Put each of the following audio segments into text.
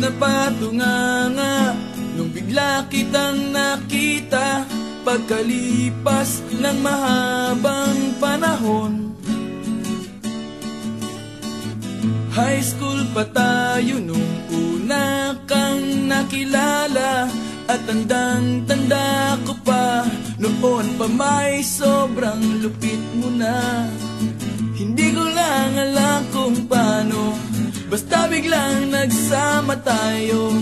napatunganga Nung bigla kitang nakita Pagkalipas ng mahabang panahon. High school pa tayo nung una kang nakilala At tandang-tanda ko pa Noon pa may sobrang lupit mo na. Hindi ko lang alam kung paano Basta biglang nagsama tayo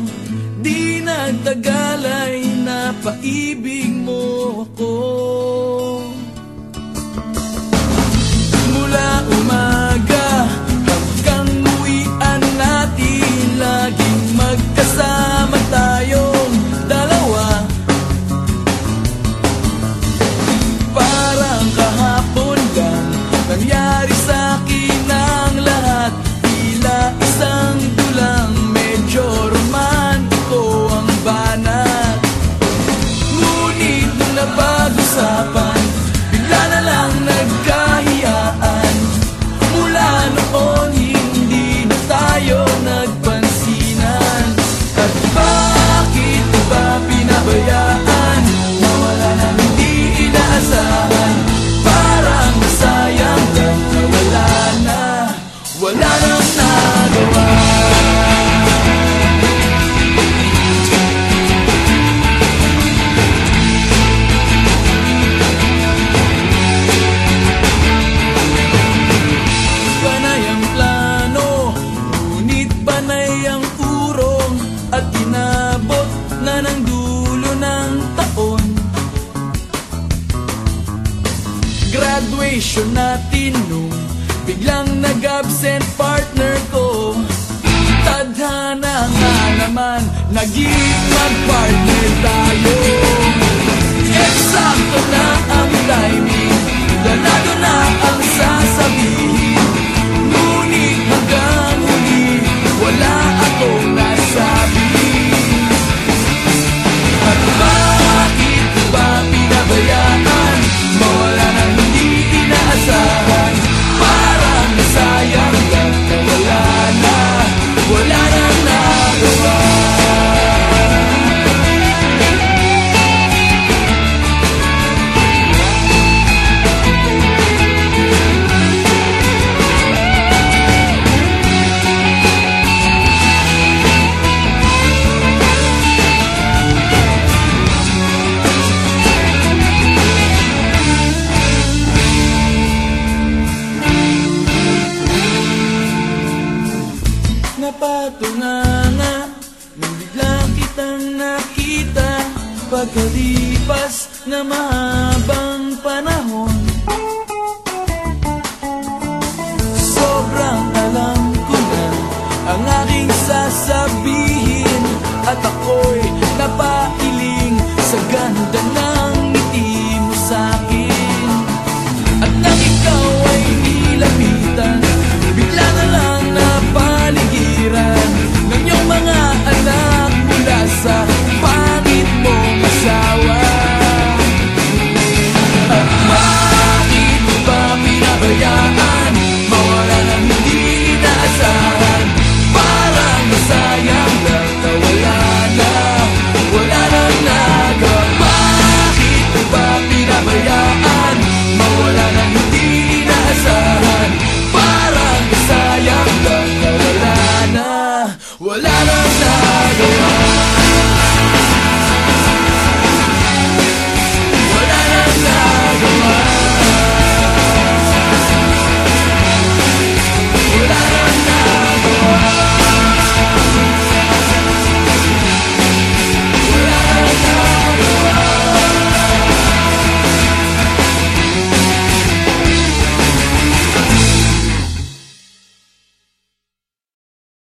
Di nagtagal ay napaibig mo ako. Mula umaga hanggang uwian natin Laging magkasama tayong dalawa. Parang kahapon lang Nangyari sa na ng dulo ng taon. Graduation natin nung biglang nag-absent partner ko. Tadhana nga naman, naging mag-partner tayo Napatunganga Nung bigla kitang nakita. Pagkalipas na mahabang panahon